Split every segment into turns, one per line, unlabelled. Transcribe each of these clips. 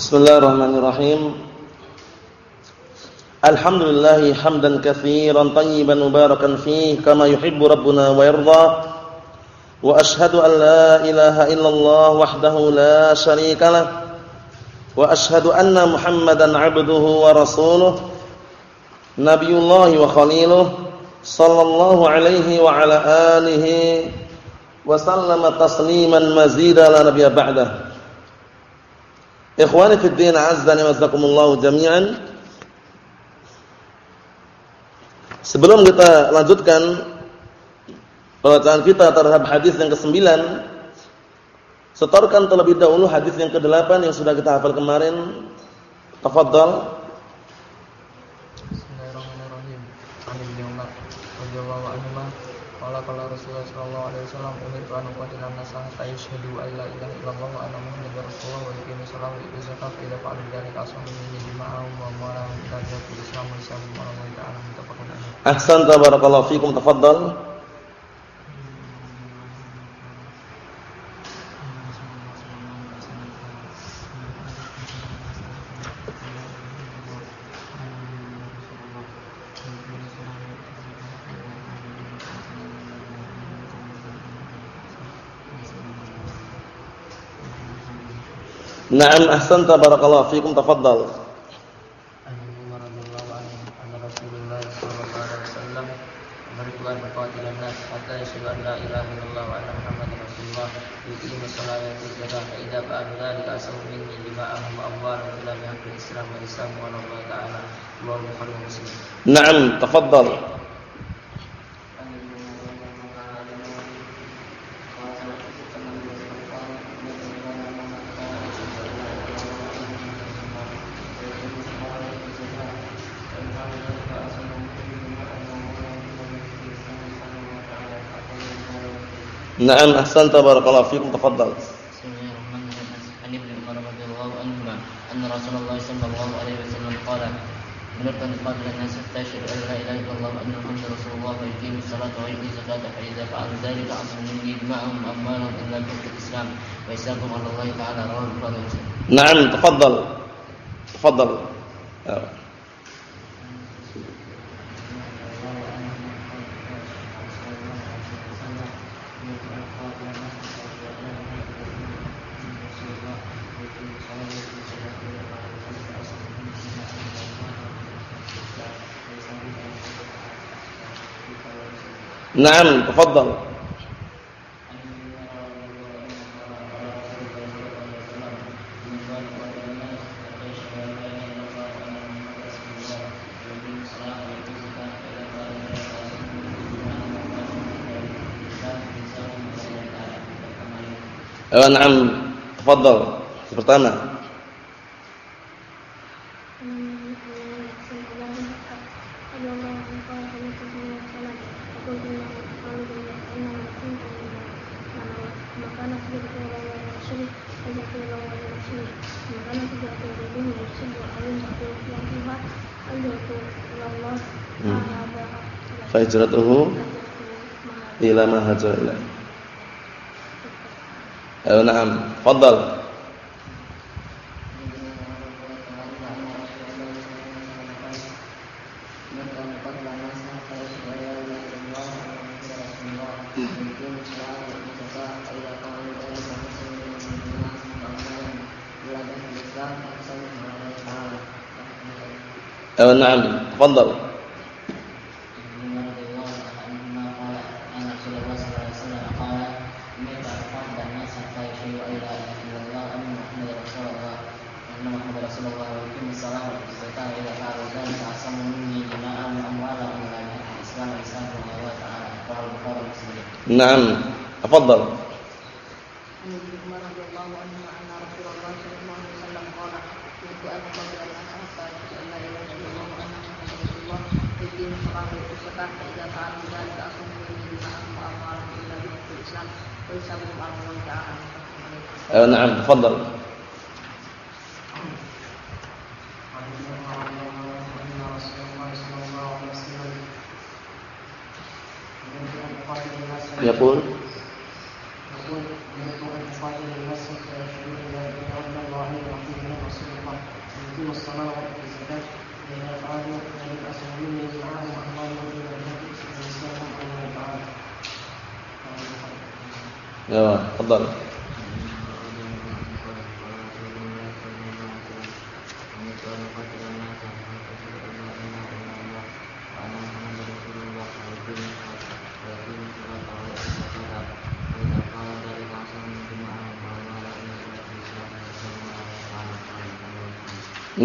Bismillahirrahmanirrahim. Alhamdulillah hamdan katsiran tayyiban mubarakan fihi kama yuhibbu rabbuna wa yarda. Wa ashhadu an la ilaha illallah wahdahu la syarika lah. Wa ashhadu anna Muhammadan 'abduhu wa rasuluh. Nabiyullah wa khaliluh sallallahu alaihi wa ala alihi wa sallama tasliman mazida la nabiyya ba'dahu. Ikhwani fi din azzani wasakumullah jami'an. Sebelum kita lanjutkan pembacaan kita terhadap hadis yang ke-9, setorkan terlebih dahulu hadis yang ke-8 yang sudah kita hafal kemarin. Tafadhal.
Bismillahirrahmanirrahim. Amin bin Umar radhiyallahu anhu Qala qala Rasulullah sallallahu alaihi wasallam umirtu an uqatila an-nasa hatta yashhadu an la ilaha wa anna muhammadar rasulullah wa yuqimu salata wa yu'tu zakata fa idza fa'alu dzalika asamu minni dima'ahum wa amwalahum ila jannati islam wa islam wa ta'ala muttafaqun alaih.
Ahsanta barakallahu fikum tafaddal. Naam ahsanta barakallahu fikum tafaddal. Naam, tafaddal. نعم أحسنت بارك الله فيكم
تفضل. بسم الله الرحمن الرحيم. عن عمر رضي الله عنهما أن رسول الله صلى الله عليه وسلم قال أمرت أن تقاتل الناس حتى أن لا إله إلا الله وأن محمدا رسول الله ويقيموا الصلاة ويؤتوا الزكاة فإذا فعلوا ذلك عصموا مني دماءهم وأموالهم إلا كفر الإسلام وإسلامهم على الله تعالى رواه البخاري
نعم تفضل. تفضل. آه. نعم تفضل Oh, na'am. Tafadhal. Pertama. Hijratuhu ila ma hajara ila. Ayo na'am, fadal. Ayo na'am, fadal. نعم. تفضل. نعم تفضل.
pun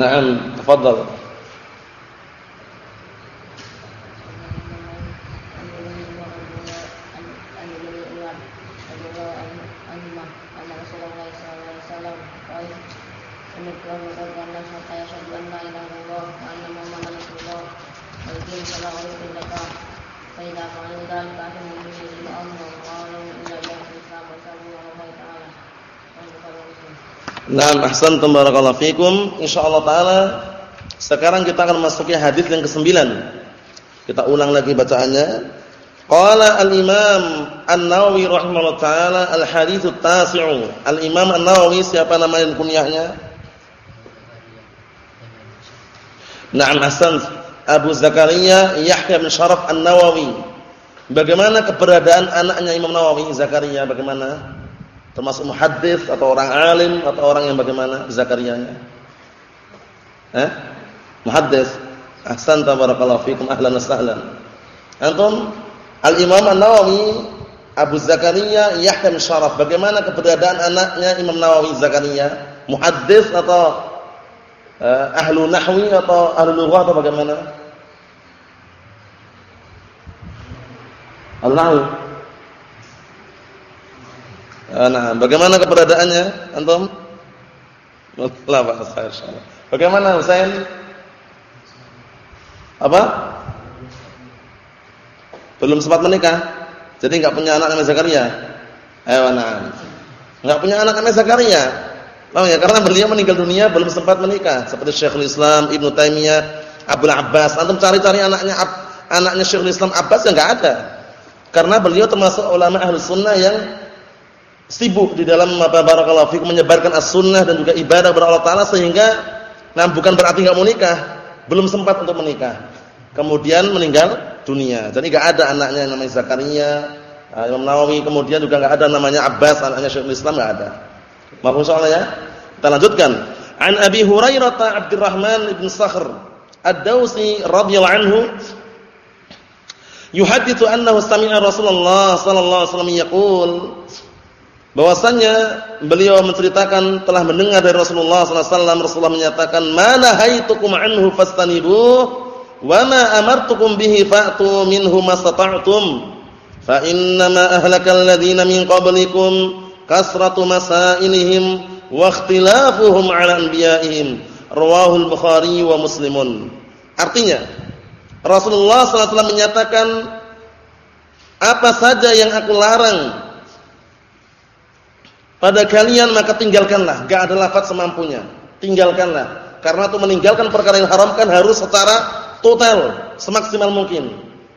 نعم تفضل. Nah, ahsantum barakallahu fikum. Insyaallah taala sekarang kita akan masuki hadis yang ke-9. Kita ulang lagi bacaannya. Qala al-Imam An-Nawawi rahimahullah taala al-hadits tasiu Al-Imam An-Nawawi siapa nama kunyahnya? Naam Hasan Abu Zakaria Yahya bin Sharaf An-Nawawi. Bagaimana keberadaan anaknya Imam Nawawi Zakaria bagaimana? Termasuk muhaddis atau orang alim atau orang yang bagaimana Zakarianya? Eh? Muhaddis. Ahsan tabarakallahu fikum ahlan wa sahlan. Antum Al-Imam An-Nawawi Abu Zakaria Yahya Syaraf. Bagaimana keberadaan anaknya Imam Nawawi Zakaria? Muhaddis atau uh, ahlu nahwi atau ahlu lughah atau bagaimana? Al-Nahwi. Ah, nah, bagaimana keberadaannya antum? La ba'sa insyaallah. Bagaimana Husain? Apa? Belum sempat menikah. Jadi enggak punya anak namanya Zakaria. Nah. Enggak punya anak namanya Zakaria. Ya? Karena beliau meninggal dunia belum sempat menikah. Seperti Syekhul Islam Ibnu Taimiyah, Abdul Abbas. Antum cari-cari anaknya anaknya Syekhul Islam Abbas ya enggak ada. Karena beliau termasuk ulama ahli sunnah yang sibuk di dalam apa barakallahu fikum menyebarkan as-sunnah dan juga ibadah kepada Allah taala sehingga nah bukan berarti enggak mau nikah, belum sempat untuk menikah. Kemudian meninggal dunia. Jadi enggak ada anaknya yang namanya Zakaria, ah, Imam Nawawi, kemudian juga enggak ada namanya Abbas, anaknya Syekhul Islam enggak ada. Mahfum soalnya ya? Kita lanjutkan. An Abi Hurairah Abdurrahman bin Sakhr Ad-Dausi radhiyallahu anhu yuhadditsu annahu sami'a Rasulullah sallallahu alaihi wasallam yaqul bahwasannya beliau menceritakan telah mendengar dari Rasulullah SAW Rasulullah menyatakan mana haitukum anhu fastanibu wa ma amartukum bihi fa'tu minhu mastata'tum fa innama ahlakal ladzina min qablikum kasratu masailihim wa ikhtilafuhum ala anbiya'ihim. Rawahul bukhari wa muslimun. Artinya Rasulullah SAW menyatakan apa saja yang aku larang pada kalian maka tinggalkanlah, enggak ada lafaz semampunya. Tinggalkanlah. Karena itu meninggalkan perkara yang haram kan harus secara total, semaksimal mungkin.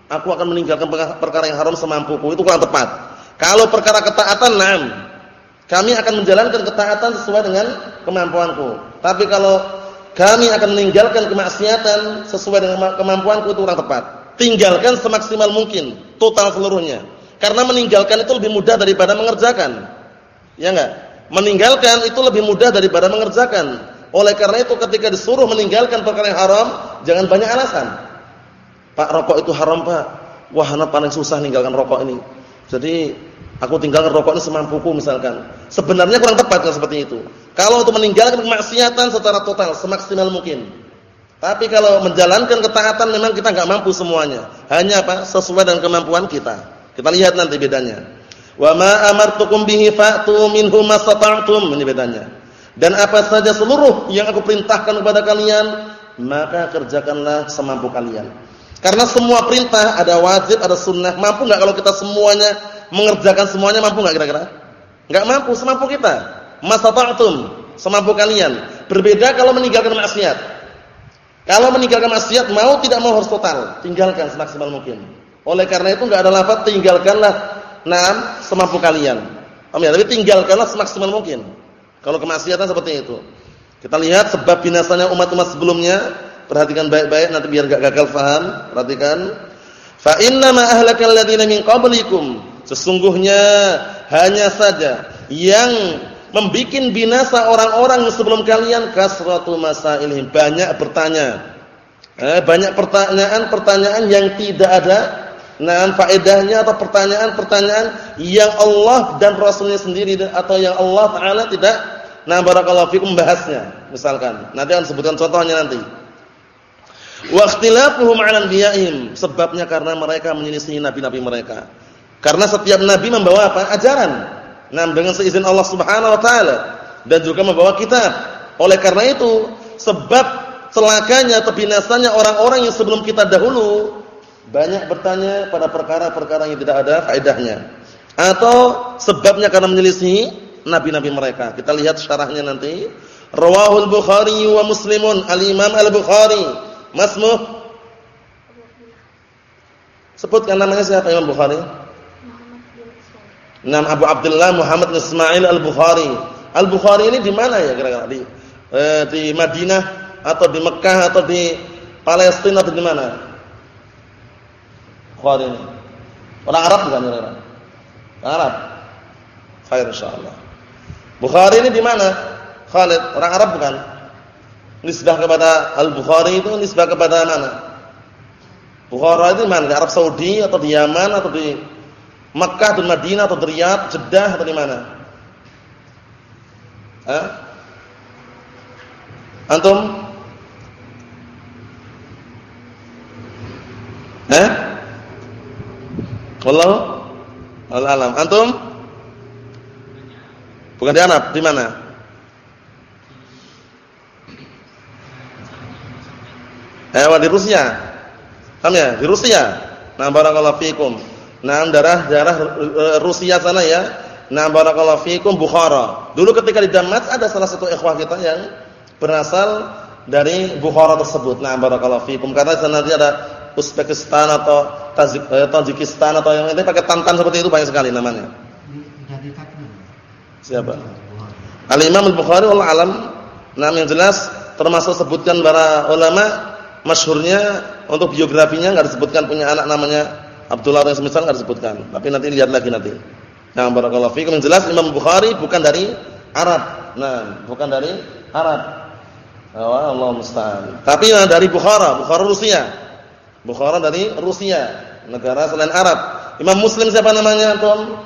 Aku akan meninggalkan perkara yang haram semampuku, itu kurang tepat. Kalau perkara ketaatan, nam, kami akan menjalankan ketaatan sesuai dengan kemampuanku. Tapi kalau kami akan meninggalkan kemaksiatan sesuai dengan kemampuanku itu kurang tepat. Tinggalkan semaksimal mungkin, total seluruhnya. Karena meninggalkan itu lebih mudah daripada mengerjakan. Ya enggak? Meninggalkan itu lebih mudah daripada mengerjakan. Oleh karena itu ketika disuruh meninggalkan perkara yang haram, jangan banyak alasan. Pak, rokok itu haram, Pak. Wah, anak paling susah meninggalkan rokok ini. Jadi, aku tinggalkan rokok ini semampuku misalkan. Sebenarnya kurang tepat kalau seperti itu. Kalau untuk meninggalkan kemaksiatan secara total, semaksimal mungkin. Tapi kalau menjalankan ketaatan memang kita enggak mampu semuanya. Hanya apa? Sesuai dengan kemampuan kita. Kita lihat nanti bedanya. Wa ma amartukum bihi fa'tu minhu mastata'tum. Ini bedanya. Dan apa saja seluruh yang aku perintahkan kepada kalian, maka kerjakanlah semampu kalian. Karena semua perintah ada wajib, ada sunnah. Mampu enggak kalau kita semuanya mengerjakan semuanya mampu enggak kira-kira? Enggak mampu, semampu kita. Mastata'tum, semampu kalian. Berbeda kalau meninggalkan maksiat. Kalau meninggalkan maksiat mau tidak mau harus total, tinggalkan semaksimal mungkin. Oleh karena itu enggak ada lafaz tinggalkanlah Nah, semampu kalian. Paham ya? Tapi tinggalkanlah semaksimal mungkin. Kalau kemaksiatan seperti itu. Kita lihat sebab binasanya umat-umat sebelumnya. Perhatikan baik-baik nanti biar enggak gagal paham. Perhatikan. Fa inna ma ahlakal ladzina min qablikum. Sesungguhnya hanya saja yang membikin binasa orang-orang sebelum kalian kasratu masailihim, banyak bertanya. Eh, banyak pertanyaan-pertanyaan yang tidak ada nah faedahnya atau pertanyaan-pertanyaan yang Allah dan Rasulnya sendiri atau yang Allah taala tidak nah barakallahu fikum membahasnya misalkan. Nanti akan sebutkan contohnya nanti. Wa ikhtilafuhum 'ala anbiya'ihim, sebabnya karena mereka menyelisih nabi-nabi mereka. Karena setiap nabi membawa apa? Ajaran. Nah, dengan seizin Allah Subhanahu wa taala dan juga membawa kitab. Oleh karena itu, sebab celakanya atau binasanya orang-orang yang sebelum kita dahulu banyak bertanya pada perkara-perkara yang tidak ada faedahnya. Atau sebabnya karena menyelisih nabi-nabi mereka. Kita lihat syarahnya nanti. Rawahul Bukhari wa Muslimun, Al-Imam Al-Bukhari Masmu? Sebutkan namanya siapa Imam Bukhari? Nama Abu Abdullah Muhammad Ismail Al-Bukhari. Al-Bukhari ini di mana ya kira-kira? Di eh, di Madinah atau di Mekah atau di Palestina atau di mana? Bukhari ini. Orang Arab bukan kira-kira? Orang Arab. Khair insyaallah. Bukhari ini di mana? Khalid, orang Arab bukan? Nisbah kepada Al-Bukhari itu nisbah kepada mana? Bukhara itu mana? Di Arab Saudi atau di Yaman atau di Makkah atau Madinah atau di Riyadh, Jeddah atau di mana? Hah? Antum? Eh? Wallahu alam. Antum? Bukan di Arab, di mana? Eh, di Rusia. Paham ya? Di Rusia. Nah, barakallahu fikum. Nah, darah darah eh, Rusia sana ya. Nah, barakallahu fikum Bukhara. Dulu ketika di Damas ada salah satu ikhwah kita yang berasal dari Bukhara tersebut. Nah, barakallahu fikum. Karena sana nanti ada Uzbekistan atau eh, Tajikistan atau yang ini pakai tantan seperti itu banyak sekali namanya. Siapa? Al-Imam Al-Bukhari wallahu alam. Nah, yang jelas termasuk sebutkan para ulama masyhurnya untuk biografinya enggak disebutkan punya anak namanya Abdullah yang semisal enggak disebutkan. Tapi nanti lihat lagi nanti. Nah, barakallahu fiikum. Yang jelas Imam Bukhari bukan dari Arab. Nah, bukan dari Arab. Allah musta'an. Tapi nah, dari Bukhara, Bukhara Rusia. Bukhara dari Rusia, negara selain Arab. Imam Muslim siapa namanya, Antum?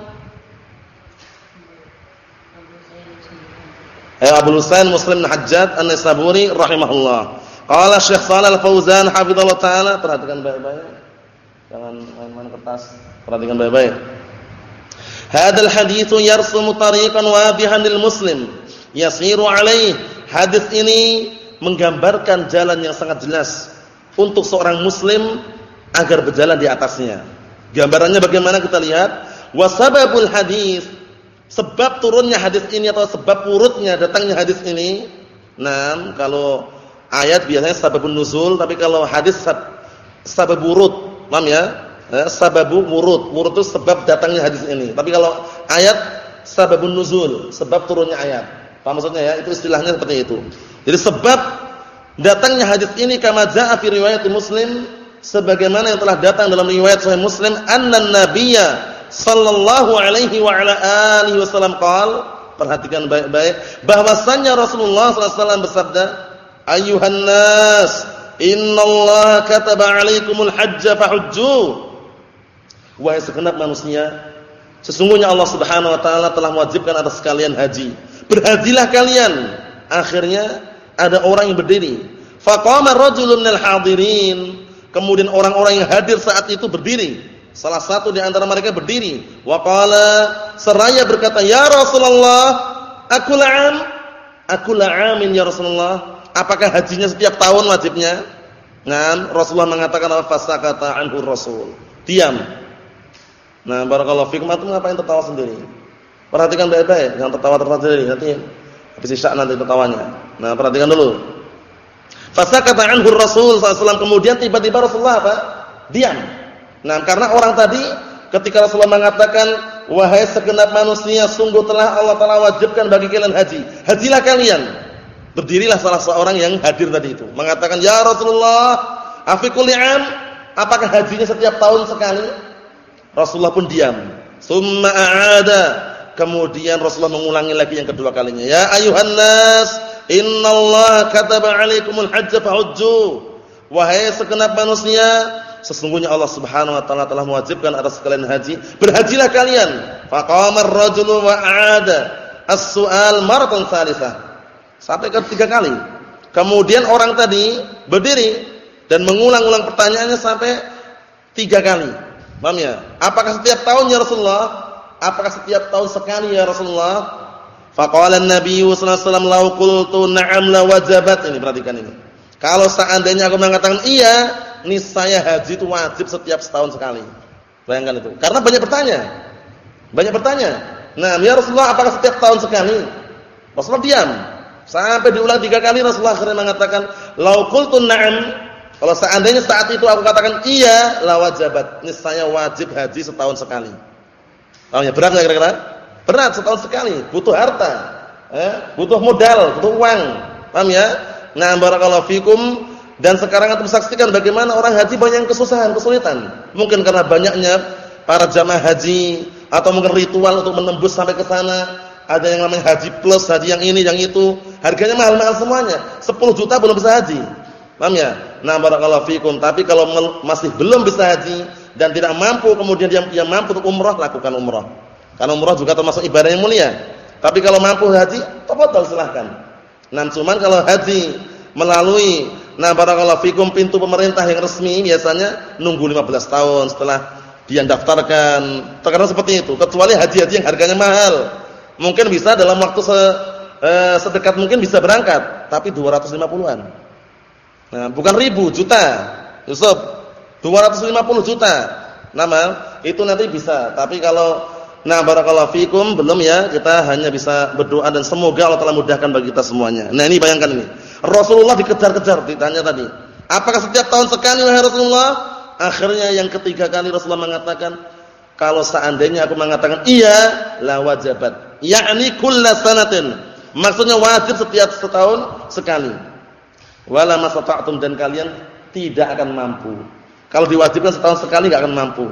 Eh, Abu Husain Muslim Hajjaj An-Nisaburi rahimahullah. Qala Syekh Shalal Fauzan hafizallahu taala, perhatikan baik-baik. Jangan main-main kertas, perhatikan baik-baik. Hadal haditsu yarsumu tariqan wadihan lil muslim yasiru alaih. Hadis ini menggambarkan jalan yang sangat jelas untuk seorang muslim agar berjalan di atasnya. Gambarannya bagaimana kita lihat? Wasababul hadis sebab turunnya hadis ini atau sebab urutnya datangnya hadis ini. Nah, kalau Ayat biasanya sababun nuzul, tapi kalau hadis sab, sabab wurud, paham ya? Eh, sababu wurud. Wurud itu sebab datangnya hadis ini. Tapi kalau ayat sababun nuzul, sebab turunnya ayat. Paham maksudnya ya? Itu istilahnya seperti itu. Jadi sebab datangnya hadis ini kama jaa fi riwayat Muslim sebagaimana yang telah datang dalam riwayat Sahih Muslim anna nabiyya sallallahu alaihi wa ala alihi wasallam qaal perhatikan baik-baik bahwasanya Rasulullah sallallahu bersabda ayuhan nas innallaha kataba alaikumul hajja fahujju. Wahai segenap manusia sesungguhnya Allah Subhanahu wa taala telah mewajibkan atas kalian haji. Berhajilah kalian. Akhirnya ada orang yang berdiri. Faqama rajulun minal hadirin kemudian orang-orang yang hadir saat itu berdiri salah satu di antara mereka berdiri wa qala seraya berkata ya Rasulullah aku la'am aku la'amin ya Rasulullah Apakah hajinya setiap tahun wajibnya? Nah, Rasulullah mengatakan apa fasakata anhu Rasul. Diam. Nah, barakallahu fikum antum ngapain tertawa sendiri? Perhatikan baik-baik, jangan tertawa-tertawa sendiri nanti habis isya nanti tertawanya. Nah, perhatikan dulu. Fasakata anhu Rasul sallallahu kemudian tiba-tiba Rasulullah apa? Diam. Nah, karena orang tadi ketika Rasulullah mengatakan wahai segenap manusia sungguh telah Allah telah wajibkan bagi kalian haji. Hajilah kalian. Berdirilah salah seorang yang hadir tadi itu, mengatakan, "Ya Rasulullah, afiqul li'am, apakah hajinya setiap tahun sekali?" Rasulullah pun diam. Summa a'ada. kemudian Rasulullah mengulangi lagi yang kedua kalinya. Ya ayuhan nas, innallaha kataba 'alaikumul hajja fahujju. Wahai segenap manusia, sesungguhnya Allah Subhanahu wa taala telah mewajibkan atas kalian haji. Berhajilah kalian. Faqama ar-rajulu wa 'ada as-su'al maratan salisah. Sampai ketiga kali. Kemudian orang tadi berdiri dan mengulang-ulang pertanyaannya sampai tiga kali. Paham ya? Apakah setiap tahun ya Rasulullah? Apakah setiap tahun sekali ya Rasulullah? Faqala an-nabiy sallallahu alaihi wasallam law qultu na'am la wajabat. Ini perhatikan ini. Kalau seandainya aku mengatakan iya, niscaya haji itu wajib setiap setahun sekali. Bayangkan itu. Karena banyak bertanya. Banyak bertanya. Nah, ya Rasulullah apakah setiap tahun sekali? Rasulullah diam. Sampai diulang tiga kali Rasulullah akhirnya mengatakan, "Lau qultu na'am" Kalau seandainya saat itu aku katakan iya, la wajabat. Niscaya wajib haji setahun sekali. Paham ya? Berat enggak kira-kira? Berat setahun sekali, butuh harta, eh, butuh modal, butuh uang. Paham ya? Nah, barakallahu fikum dan sekarang antum saksikan bagaimana orang haji banyak kesusahan, kesulitan. Mungkin karena banyaknya para jamaah haji atau mungkin ritual untuk menembus sampai ke sana. Ada yang namanya haji plus, haji yang ini, yang itu. Harganya mahal-mahal semuanya. 10 juta belum bisa haji. Paham ya? Nah, barakallahu fikum. Tapi kalau masih belum bisa haji dan tidak mampu kemudian dia, dia mampu untuk umrah, lakukan umrah. Karena umrah juga termasuk ibadah yang mulia. Tapi kalau mampu haji, tafadhol silahkan. Nah, cuman kalau haji melalui nah barakallahu fikum pintu pemerintah yang resmi biasanya nunggu 15 tahun setelah dia daftarkan. Terkadang seperti itu. Kecuali haji-haji yang harganya mahal. Mungkin bisa dalam waktu se, eh, sedekat mungkin bisa berangkat, tapi 250-an. Nah, bukan ribu, juta. Yusuf, 250 juta. Nama itu nanti bisa. Tapi kalau nah barakallahu fikum belum ya, kita hanya bisa berdoa dan semoga Allah telah mudahkan bagi kita semuanya. Nah, ini bayangkan ini. Rasulullah dikejar-kejar ditanya tadi. Apakah setiap tahun sekali wahai Rasulullah? Akhirnya yang ketiga kali Rasulullah mengatakan, kalau seandainya aku mengatakan iya, la wajabat. Yakni kullasanatin. Maksudnya wajib setiap setahun sekali wala masata'tum dan kalian tidak akan mampu. Kalau diwajibkan setahun sekali enggak akan mampu.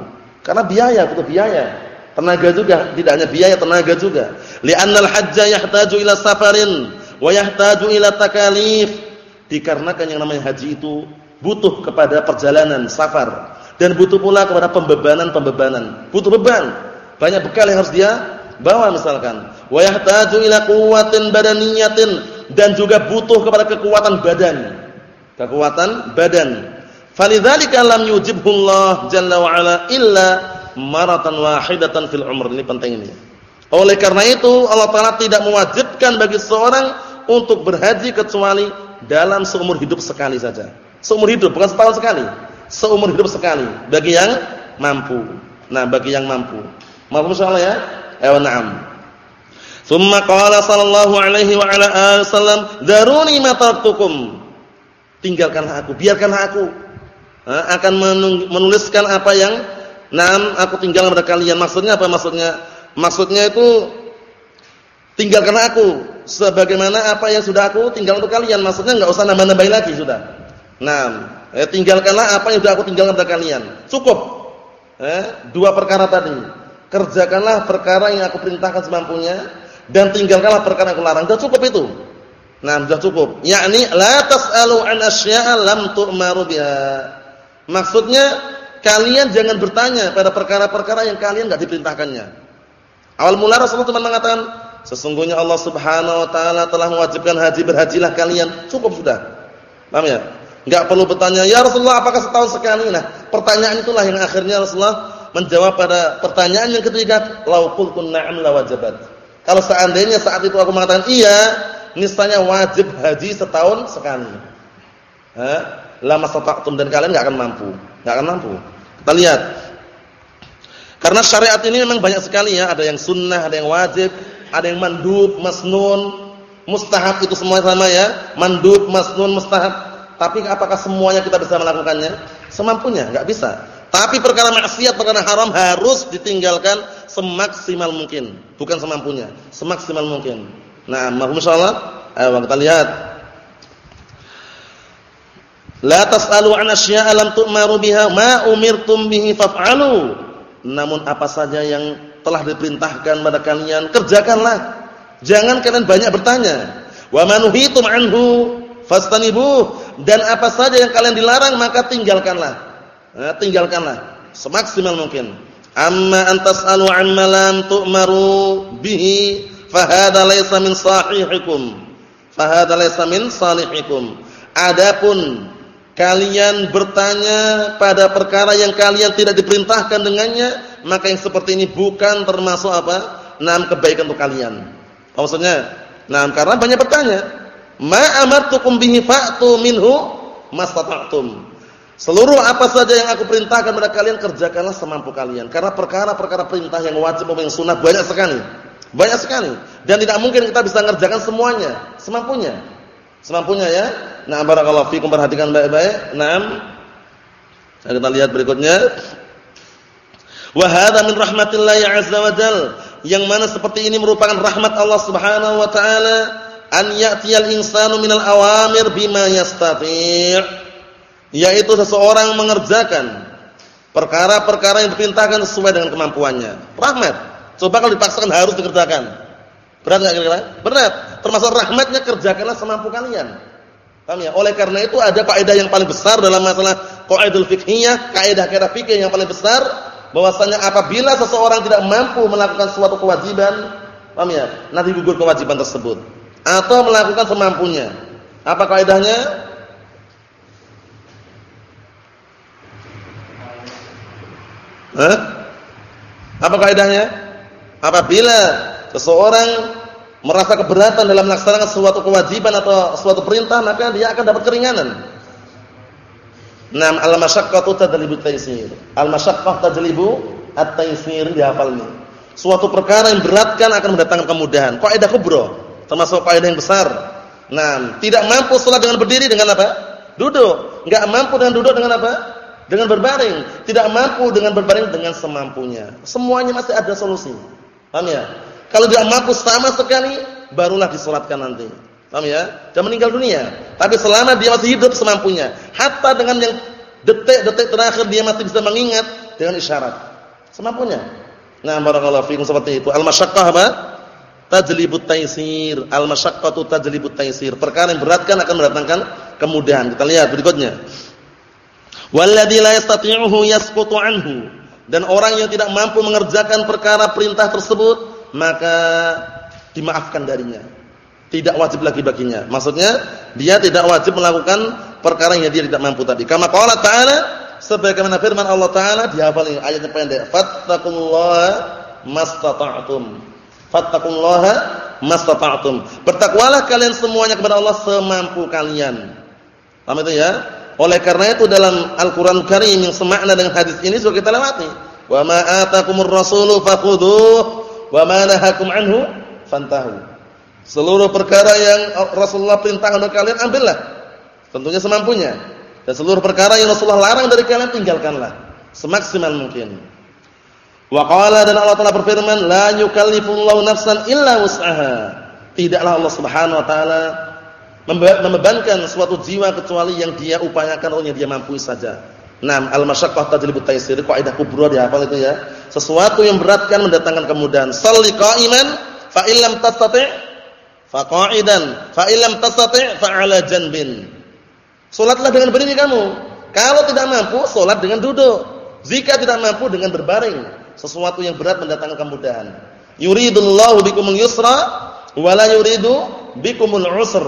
Karena biaya, butuh biaya. Tenaga juga, tidak hanya biaya, tenaga juga. Li'annal hajja yahtaju ila safarin wa yahtaju ila takalif. Dikarenakan yang namanya haji itu butuh kepada perjalanan, safar dan butuh pula kepada pembebanan-pembebanan. Butuh beban. Banyak bekal yang harus dia bawa misalkan. Wa yahtaju ila quwwatin badaniyatin dan juga butuh kepada kekuatan badan. Kekuatan badan. Falidzalika lam yujibhullah jalla wa ala illa maratan wahidatan fil umr. Ini penting ini. Oleh karena itu Allah Taala tidak mewajibkan bagi seorang untuk berhaji kecuali dalam seumur hidup sekali saja. Seumur hidup bukan setahun sekali. Seumur hidup sekali bagi yang mampu. Nah, bagi yang mampu. Mampu insyaallah ya? Ayo na'am. Thumma qala sallallahu alaihi wa ala alihi wasallam, "Daruni ma taraktukum." Tinggalkanlah aku, biarkanlah aku. Akan menuliskan apa yang nam aku tinggalkan pada kalian. Maksudnya apa maksudnya? Maksudnya itu tinggalkanlah aku sebagaimana apa yang sudah aku tinggal untuk kalian. Maksudnya enggak usah nambah-nambahin lagi sudah. Nah, eh, tinggalkanlah apa yang sudah aku tinggalkan pada kalian. Cukup. Eh, dua perkara tadi. Kerjakanlah perkara yang aku perintahkan semampunya dan tinggalkanlah perkara yang kularang. Sudah cukup itu. Nah, sudah cukup. Yakni la tas'alu an asya'a lam tu'maru biha. Maksudnya kalian jangan bertanya pada perkara-perkara yang kalian enggak diperintahkannya. Awal mula Rasulullah cuma mengatakan, sesungguhnya Allah Subhanahu wa taala telah mewajibkan haji berhajilah kalian. Cukup sudah. Paham ya? Perlu bertanya, "Ya Rasulullah, apakah setahun sekali?" Nah, pertanyaan itulah yang akhirnya Rasulullah menjawab pada pertanyaan yang ketiga, "Lau qultu na'am la wajabat." Kalau seandainya saat itu aku mengatakan iya, niscaya wajib haji setahun sekali. Ha? Lama sata'tum dan kalian enggak akan mampu, enggak akan mampu. Kita lihat. Karena syariat ini memang banyak sekali ya, ada yang sunnah, ada yang wajib, ada yang mandub, masnun, mustahab itu semua sama ya. Mandub, masnun, mustahab. Tapi apakah semuanya kita bisa melakukannya? Semampunya, enggak bisa. Tapi perkara maksiat, perkara haram harus ditinggalkan semaksimal mungkin, bukan semampunya, semaksimal mungkin. Nah, mahum insyaallah, ayo kita lihat. La tas'alu 'an asya'a lam tu'maru biha ma umirtum bihi faf'alu. Namun apa saja yang telah diperintahkan pada kalian kerjakanlah. Jangan kalian banyak bertanya. Wa manuhitum anhu fastanibu dan apa saja yang kalian dilarang maka tinggalkanlah. Nah, tinggalkanlah semaksimal mungkin. Amma antas'alu amma lam tu'maru bihi fahada laysa min sahihikum. Fahada laysa min salihikum. Adapun kalian bertanya pada perkara yang kalian tidak diperintahkan dengannya, maka yang seperti ini bukan termasuk apa? Nam kebaikan untuk kalian. Maksudnya, nah karena banyak bertanya. Ma amartukum bihi fa'tu minhu mastata'tum. Seluruh apa saja yang aku perintahkan kepada kalian kerjakanlah semampu kalian. Karena perkara-perkara perintah yang wajib maupun yang sunnah banyak sekali. Banyak sekali. Dan tidak mungkin kita bisa mengerjakan semuanya, semampunya. Semampunya ya. Nah, barakallahu fikum perhatikan baik-baik. Naam. Nah, kita lihat berikutnya. Wa hadza min rahmatillahi azza wa jal. Yang mana seperti ini merupakan rahmat Allah Subhanahu wa taala an ya'tiyal insanu minal awamir bima yastati'. Yaitu seseorang mengerjakan perkara-perkara yang diperintahkan sesuai dengan kemampuannya. Rahmat. Coba kalau dipaksakan harus dikerjakan. Berat enggak kira-kira? Berat. Termasuk rahmatnya kerjakanlah semampu kalian. Paham ya? Oleh karena itu ada kaidah yang paling besar dalam masalah qaidul fiqhiyah, kaidah-kaidah fikih yang paling besar bahwasanya apabila seseorang tidak mampu melakukan suatu kewajiban, paham ya? Nanti gugur kewajiban tersebut atau melakukan semampunya. Apa kaidahnya? Hah? Apa kaidahnya? Apabila seseorang merasa keberatan dalam melaksanakan suatu kewajiban atau suatu perintah, maka dia akan dapat keringanan. Nam al-masyaqqatu tadlibu taysir. Al-masyaqqah tajlibu at-taysir dihafalnya. Suatu perkara yang beratkan akan mendatangkan kemudahan. Kaidah kubra, termasuk kaidah yang besar. Nah, tidak mampu salat dengan berdiri dengan apa? Duduk. Enggak mampu dengan duduk dengan apa? Dengan berbaring. Tidak mampu dengan berbaring dengan semampunya. Semuanya masih ada solusi. Paham ya? Kalau tidak mampu sama sekali, barulah disolatkan nanti. Paham ya? Dan meninggal dunia. Tapi selama dia masih hidup semampunya. Hatta dengan yang detik-detik terakhir dia masih bisa mengingat dengan isyarat. Semampunya. Nah, barakallahu fiikum seperti itu. Al-masyaqqah apa? Tajlibut taisir. Al-masyaqqatu tajlibut taisir. Perkara yang berat kan akan mendatangkan kemudahan. Kita lihat berikutnya. Walladzi la yastati'uhu anhu. Dan orang yang tidak mampu mengerjakan perkara perintah tersebut, maka dimaafkan darinya tidak wajib lagi baginya. Maksudnya dia tidak wajib melakukan perkara yang dia tidak mampu tadi. Kama qala ta'ala sebagaimana firman Allah taala dihafal ini ayatnya pendek. Fattaqullaha mastata'tum. Fattaqullaha mastata'tum. Bertakwalah kalian semuanya kepada Allah semampu kalian. Paham itu ya? Oleh karena itu dalam Al-Qur'an Karim yang semakna dengan hadis ini sudah kita lewati. Wa ma atakumur rasulu fakhudhuh wa ma nahakum anhu fantahu. Seluruh perkara yang Rasulullah perintahkan untuk kalian ambillah. Tentunya semampunya. Dan seluruh perkara yang Rasulullah larang dari kalian tinggalkanlah semaksimal mungkin. Wa qala dan Allah Taala berfirman, la yukallifullahu nafsan illa wus'aha. Tidaklah Allah Subhanahu wa taala membebankan suatu jiwa kecuali yang dia upayakan oleh dia mampu saja. Naam, al-masyaqqah tajlibut taysir, kaidah kubra dihafal itu ya. Sesuatu yang berat kan mendatangkan kemudahan. Shalli qa'iman fa illam tastati' Faqa'idan, fa illam tastati' fa 'ala janbin. Salatlah dengan berdiri kamu. Kalau tidak mampu, salat dengan duduk. Jika tidak mampu dengan berbaring, sesuatu yang berat mendatangkan kemudahan. Yuridullahu bikumul yusra wa la yuridu bikumul usr.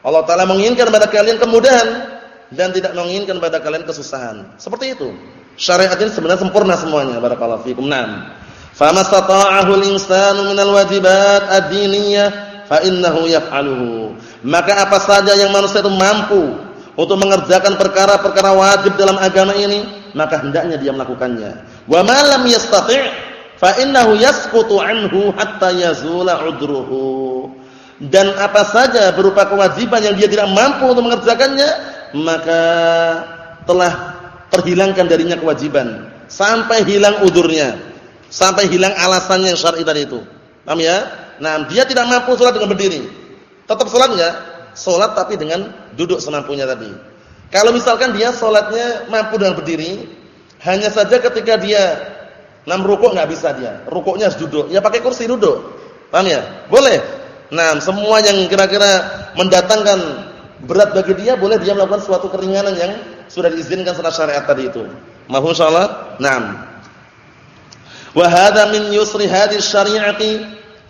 Allah taala menginginkan pada kalian kemudahan dan tidak menginginkan pada kalian kesusahan. Seperti itu. Syariat ini sebenarnya sempurna semuanya. Barakallahu fikum. Naam. Famastata'ahu al-insanu minal wajibat ad-diniyah fa innahu yaf'aluhu. Maka apa saja yang manusia itu mampu untuk mengerjakan perkara-perkara wajib dalam agama ini, maka hendaknya dia melakukannya. Wa ma lam yastati' fa innahu yasqutu anhu hatta yazula udruhu. Dan apa saja berupa kewajiban yang dia tidak mampu untuk mengerjakannya, maka telah terhilangkan darinya kewajiban sampai hilang udurnya, sampai hilang alasannya yang syar'i tadi itu. Paham ya? Nah, dia tidak mampu sholat dengan berdiri. Tetap sholat enggak? Sholat tapi dengan duduk semampunya tadi. Kalau misalkan dia sholatnya mampu dengan berdiri, hanya saja ketika dia Nam rukuk nggak bisa dia. Rukuknya harus duduk. Ya pakai kursi duduk. Paham ya? Boleh. Nah, semua yang kira-kira mendatangkan berat bagi dia boleh dia melakukan suatu keringanan yang sudah diizinkan secara syariat tadi itu. Mahum insyaallah? Naam. Wa hadha min yusri hadhihi syari'ati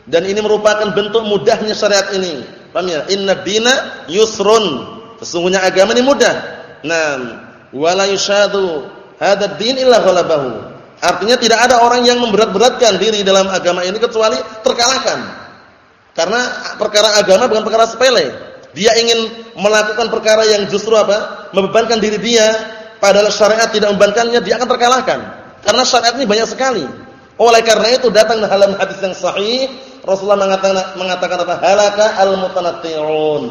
dan ini merupakan bentuk mudahnya syariat ini. Paham ya? Inna dina yusrun. Sesungguhnya agama ini mudah. Naam. Wala yushadu hadha din illa ghalabahu. Artinya tidak ada orang yang memberat-beratkan diri dalam agama ini kecuali terkalahkan. Karena perkara agama bukan perkara sepele. Dia ingin melakukan perkara yang justru apa? Membebankan diri dia padahal syariat tidak membebankannya, dia akan terkalahkan. Karena syariat ini banyak sekali. Oleh karena itu datang dalam hadis yang sahih, Rasulullah mengatakan mengatakan apa? Halaka al-mutanatti'un.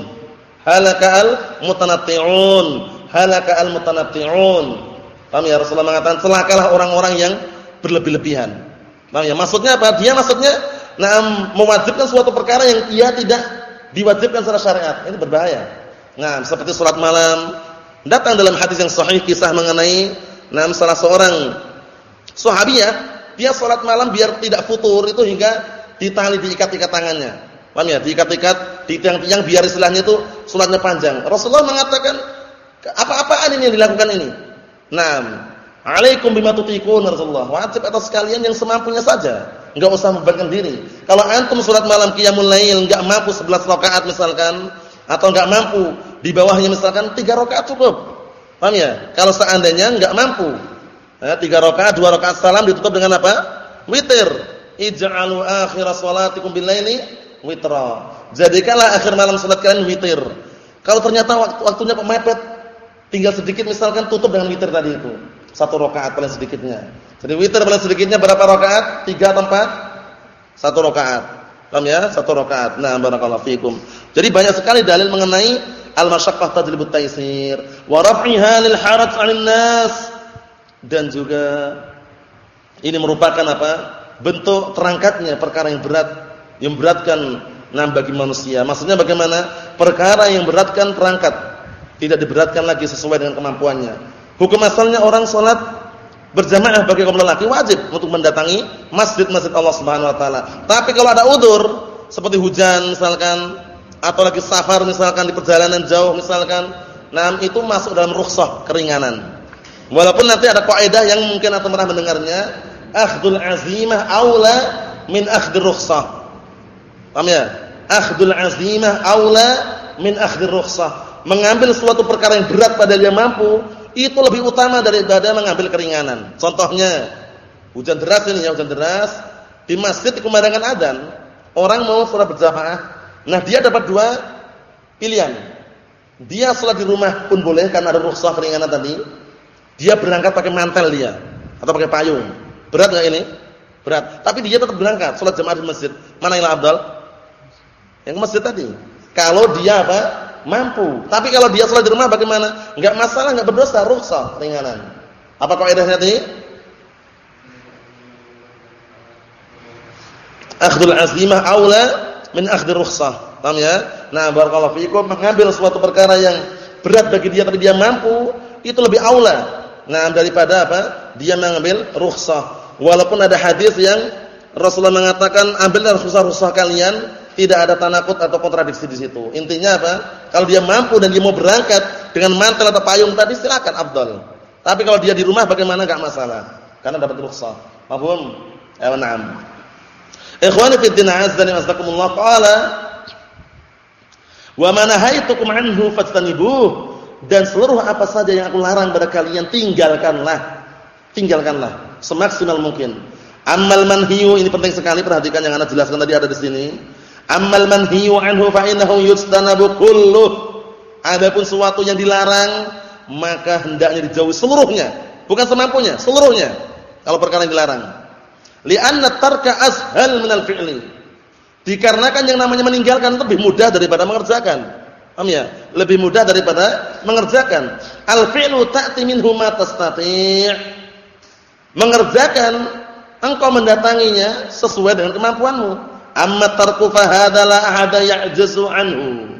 Halaka al-mutanatti'un. Halaka al-mutanatti'un. Paham ya Rasulullah mengatakan celakalah orang-orang yang berlebih-lebihan. Paham ya? Maksudnya apa? Dia maksudnya nah mewajibkan suatu perkara yang ia tidak diwajibkan secara syariat. Ini berbahaya. Nah, seperti salat malam datang dalam hadis yang sahih kisah mengenai nah salah seorang sahabiah, dia salat malam biar tidak futur itu hingga ditali diikat-ikat tangannya. Paham ya? Diikat-ikat di tiang-tiang biar istilahnya itu salatnya panjang. Rasulullah mengatakan apa-apaan ini yang dilakukan ini? Naam. Alaikum bima tutiqun Rasulullah. Wajib atas kalian yang semampunya saja. Enggak usah membebankan diri. Kalau antum salat malam qiyamul lail enggak mampu 11 rakaat misalkan atau enggak mampu di bawahnya misalkan 3 rakaat cukup. Paham ya? Kalau seandainya enggak mampu ya, 3 rakaat, 2 rakaat salam ditutup dengan apa? Witir. Ij'alu akhir salatikum bil laili witra. Jadikanlah akhir malam salat kalian witir. Kalau ternyata waktu waktunya mepet Tinggal sedikit misalkan tutup dengan witir tadi itu. Satu rakaat paling sedikitnya. Jadi witir paling sedikitnya berapa rakaat? Tiga atau empat? Satu rakaat. Paham ya? Satu rakaat. Nah, barakallahu fikum. Jadi banyak sekali dalil mengenai al-masyaqqah tajlibut taisir wa raf'iha lil haraj 'anil nas dan juga ini merupakan apa? bentuk terangkatnya perkara yang berat yang beratkan nah bagi manusia. Maksudnya bagaimana? Perkara yang beratkan terangkat tidak diberatkan lagi sesuai dengan kemampuannya. Hukum asalnya orang sholat berjamaah bagi kaum lelaki wajib untuk mendatangi masjid-masjid Allah Subhanahu wa taala. Tapi kalau ada udur seperti hujan misalkan atau lagi safar misalkan di perjalanan jauh misalkan, nah itu masuk dalam rukhsah keringanan. Walaupun nanti ada kaidah yang mungkin atau pernah mendengarnya, akhdul azimah aula min akhdir rukhsah. Paham ya? Akhdul azimah aula min akhdir rukhsah mengambil suatu perkara yang berat pada dia mampu, itu lebih utama daripada mengambil keringanan. Contohnya, hujan deras ini ya, hujan deras, di masjid dikumandangkan adzan, orang mau sholat berjamaah, nah dia dapat dua pilihan. Dia sholat di rumah pun boleh karena ada rukhsah keringanan tadi. Dia berangkat pakai mantel dia atau pakai payung. Berat enggak ini? Berat. Tapi dia tetap berangkat sholat jamaah di masjid. Mana yang abdal? Yang masjid tadi. Kalau dia apa? Mampu. Tapi kalau dia sholat di rumah bagaimana? Enggak masalah, enggak berdosa, rukhsah, ringanan. Apa kaidahnya tadi? Akhdul azimah aula min akhdir rukhsah. Paham ya? Nah, barakallahu fiikum mengambil suatu perkara yang berat bagi dia tapi dia mampu, itu lebih aula. Nah, daripada apa? Dia mengambil rukhsah. Walaupun ada hadis yang Rasulullah mengatakan ambillah rukhsah-rukhsah kalian tidak ada tanakut atau kontradiksi di situ. Intinya apa? Kalau dia mampu dan dia mau berangkat dengan mantel atau payung tadi silakan afdal. Tapi kalau dia di rumah bagaimana enggak masalah. Karena dapat rukhsah. Paham? Ya na'am. Ikhwani fi din azza wa jazakumullah qala Wa ma nahaitukum anhu fajtanibuh dan seluruh apa saja yang aku larang pada kalian tinggalkanlah. Tinggalkanlah semaksimal mungkin. Amal manhiyu ini penting sekali perhatikan yang Anda jelaskan tadi ada di sini. Ammal manhiyu anhu fa innahu yustanabu kulluh. Adapun sesuatu yang dilarang maka hendaknya dijauhi seluruhnya, bukan semampunya, seluruhnya. Kalau perkara yang dilarang. Li'anna tarka ashal minal fi'li. Dikarenakan yang namanya meninggalkan lebih mudah daripada mengerjakan. Paham ya? Lebih mudah daripada mengerjakan. Al-fi'lu ta'ti minhu ma tastati'. Mengerjakan engkau mendatanginya sesuai dengan kemampuanmu. Amma tarku fa hadza la ahada ya'jazu anhu.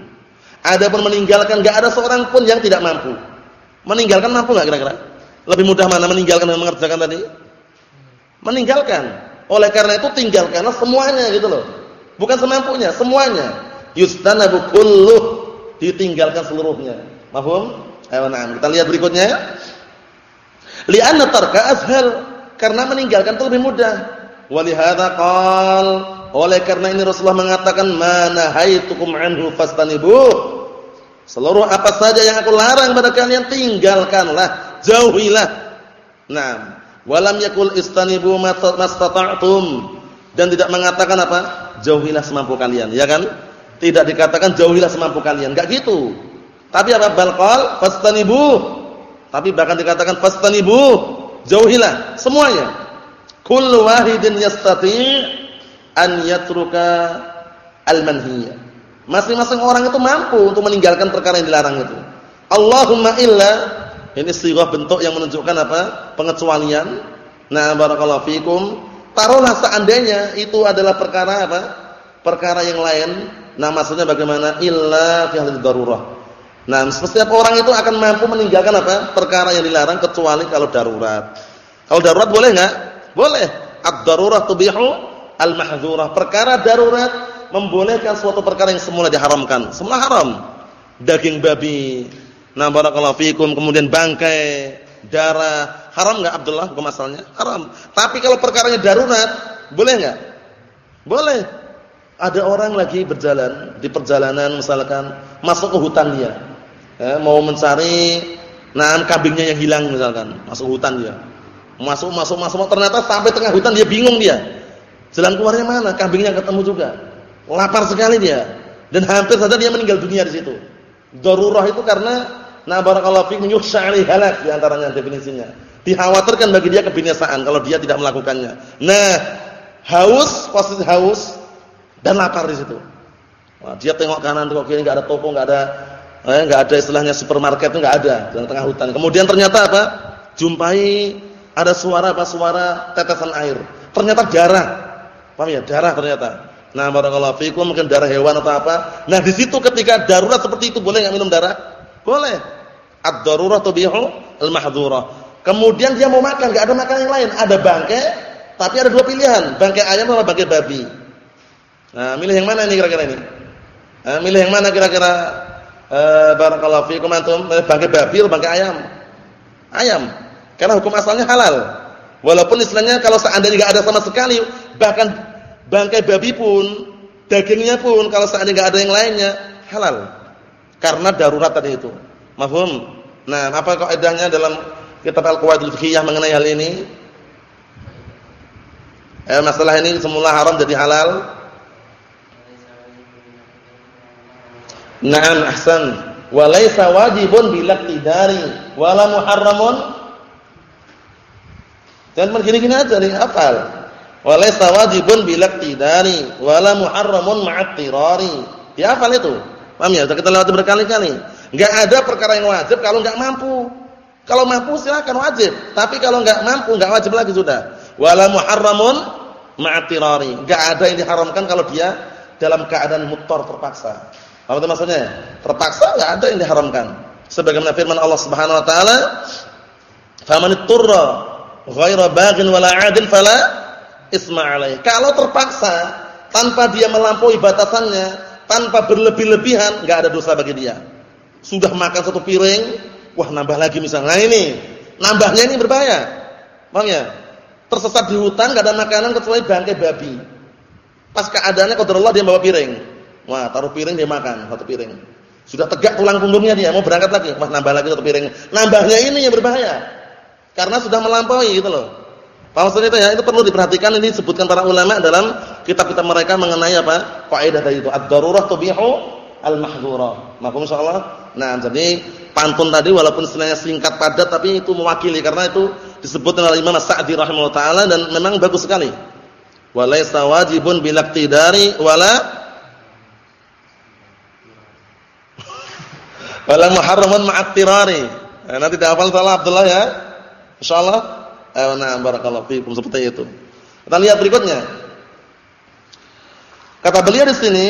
Adapun meninggalkan enggak ada seorang pun yang tidak mampu. Meninggalkan mampu enggak kira-kira? Lebih mudah mana meninggalkan dan mengerjakan tadi? meninggalkan. Oleh karena itu tinggalkanlah semuanya gitu loh. Bukan semampunya, semuanya. Yustanabu kulluh, ditinggalkan seluruhnya. Mahum? Ayo na'am. Kita lihat berikutnya. Li'anna tarka azhal, karena meninggalkan itu lebih mudah. Walihada qal, oleh karena ini Rasulullah mengatakan mana haitukum anhu fastanibu. Seluruh apa saja yang aku larang pada kalian tinggalkanlah, jauhilah. Nah, walam yakul istanibu mastata'tum dan tidak mengatakan apa? Jauhilah semampu kalian, ya kan? Tidak dikatakan jauhilah semampu kalian, enggak gitu. Tapi apa balqal fastanibu. Tapi bahkan dikatakan fastanibu, jauhilah semuanya. Kullu wahidin yastati' an yatruka al-manhiyah. Masing-masing orang itu mampu untuk meninggalkan perkara yang dilarang itu. Allahumma illa ini sirah bentuk yang menunjukkan apa? Pengecualian. Nah, barakallahu fikum. Taruhlah seandainya itu adalah perkara apa? Perkara yang lain. Nah, maksudnya bagaimana? Illa fi hadhihi darurah. Nah, setiap orang itu akan mampu meninggalkan apa? Perkara yang dilarang kecuali kalau darurat. Kalau darurat boleh enggak? Boleh. Ad-darurah tubihu al-mahdhurah. Perkara darurat membolehkan suatu perkara yang semula diharamkan. Semula haram. Daging babi. Nah, barakallahu fikum, kemudian bangkai, darah. Haram enggak Abdullah hukum asalnya? Haram. Tapi kalau perkaranya darurat, boleh enggak? Boleh. Ada orang lagi berjalan di perjalanan misalkan masuk ke hutan dia. Ya, mau mencari nah kambingnya yang hilang misalkan, masuk hutan dia. Masuk masuk masuk ternyata sampai tengah hutan dia bingung dia. Jalan keluarnya mana? Kambingnya ketemu juga. Lapar sekali dia dan hampir saja dia meninggal dunia di situ. Darurah itu karena na barakallahu fiik yukhsha halak di antaranya definisinya. Dikhawatirkan bagi dia kebinasaan kalau dia tidak melakukannya. Nah, haus, posisi haus dan lapar di situ. Wah, dia tengok kanan tengok kiri enggak ada toko, enggak ada eh enggak ada istilahnya supermarket itu enggak ada di tengah hutan. Kemudian ternyata apa? Jumpai ada suara apa? Suara tetesan air. Ternyata darah. Paham ya? Darah ternyata. Nah, barakallahu fikum mungkin darah hewan atau apa. Nah, di situ ketika darurat seperti itu boleh enggak minum darah? Boleh. Ad-darurah tubihu al-mahdhurah. Kemudian dia mau makan, enggak ada makanan yang lain. Ada bangkai, tapi ada dua pilihan, bangkai ayam atau bangkai babi. Nah, milih yang mana ini kira-kira ini? Nah, milih yang mana kira-kira? Eh, barakallahu fikum antum, bangkai babi atau bangkai ayam? Ayam. Karena hukum asalnya halal. Walaupun istilahnya kalau seandainya enggak ada sama sekali, bahkan bangkai babi pun, dagingnya pun kalau seandainya enggak ada yang lainnya halal. Karena darurat tadi itu. Mafhum? Nah, apa kaidahnya dalam kitab Al-Qawaidul Fiqhiyah mengenai hal ini? Eh, masalah ini semula haram jadi halal. Naam ahsan. Wa laisa wajibun bil iqtidari wala muharramun. Jangan gini-gini aja nih, hafal. Walaysa wajibun bilaktidari wala muharramun ma'attirari. Ya hafal itu. Paham ya? Kita lewati berkali-kali. Enggak ada perkara yang wajib kalau enggak mampu. Kalau mampu silakan wajib, tapi kalau enggak mampu enggak wajib lagi sudah. Wala muharramun ma'attirari. Enggak ada yang diharamkan kalau dia dalam keadaan mutor terpaksa. Apa itu maksudnya? Terpaksa enggak ada yang diharamkan. Sebagaimana firman Allah Subhanahu wa taala, "Faman ittara ghaira baghin wala 'adin fala isma Kalau terpaksa tanpa dia melampaui batasannya, tanpa berlebih-lebihan, enggak ada dosa bagi dia. Sudah makan satu piring, wah nambah lagi misalnya. Nah ini, nambahnya ini berbahaya. Paham ya? Tersesat di hutan enggak ada makanan kecuali bangkai babi. Pas keadaannya qadarullah dia bawa piring. Wah, taruh piring dia makan satu piring. Sudah tegak tulang punggungnya dia mau berangkat lagi, wah nambah lagi satu piring. Nambahnya ini yang berbahaya. Karena sudah melampaui gitu loh. Paham maksudnya itu ya? Itu perlu diperhatikan ini disebutkan para ulama dalam kitab-kitab mereka mengenai apa? Kaidah tadi itu. Ad-darurah tubihu al-mahdhurah. Mafhum insyaallah? Nah, jadi pantun tadi walaupun istilahnya singkat padat tapi itu mewakili karena itu disebutkan oleh Imam Sa'di rahimahullah taala dan memang bagus sekali. Walaysa wajibun bil iqtidari wala wala muharramun ma'at tirari. Nah, nanti dihafal salah Abdullah ya. Insyaallah Eh, nah, barakallahu fiikum seperti itu. Kita lihat berikutnya. Kata beliau di sini,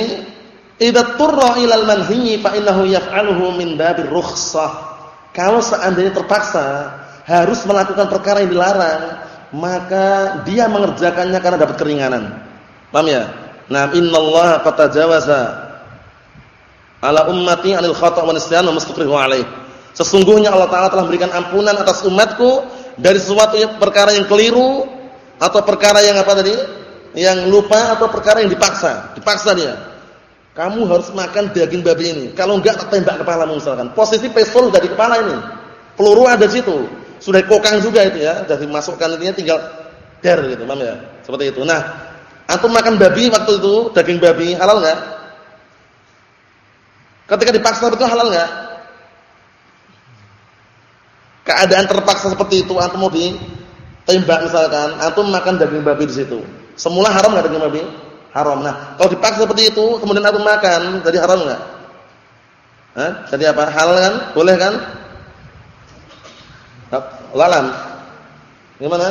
"Idza turra ilal manhi fa innahu yaf'aluhu min babir rukhsah." Kalau seandainya terpaksa harus melakukan perkara yang dilarang, maka dia mengerjakannya karena dapat keringanan. Paham ya? Nah, innallaha qad ala ummati 'anil khata' wa nisyan wa mustakrihu alaih. Sesungguhnya Allah taala telah memberikan ampunan atas umatku dari sesuatu perkara yang keliru atau perkara yang apa tadi? Yang lupa atau perkara yang dipaksa. Dipaksa dia. Kamu harus makan daging babi ini. Kalau enggak tembak kepalamu misalkan. Posisi pistol dari kepala ini. Peluru ada situ. Sudah kokang juga itu ya. Sudah dimasukkan intinya tinggal der gitu, paham ya? Seperti itu. Nah, antum makan babi waktu itu, daging babi halal enggak? Ketika dipaksa betul halal enggak? Keadaan terpaksa seperti itu antum mau ditembak misalkan, antum makan daging babi di situ. Semula haram enggak daging babi? Haram. Nah, kalau dipaksa seperti itu kemudian antum makan, jadi haram enggak? Hah? Jadi apa? Halal kan? Boleh kan? Lalam. Gimana?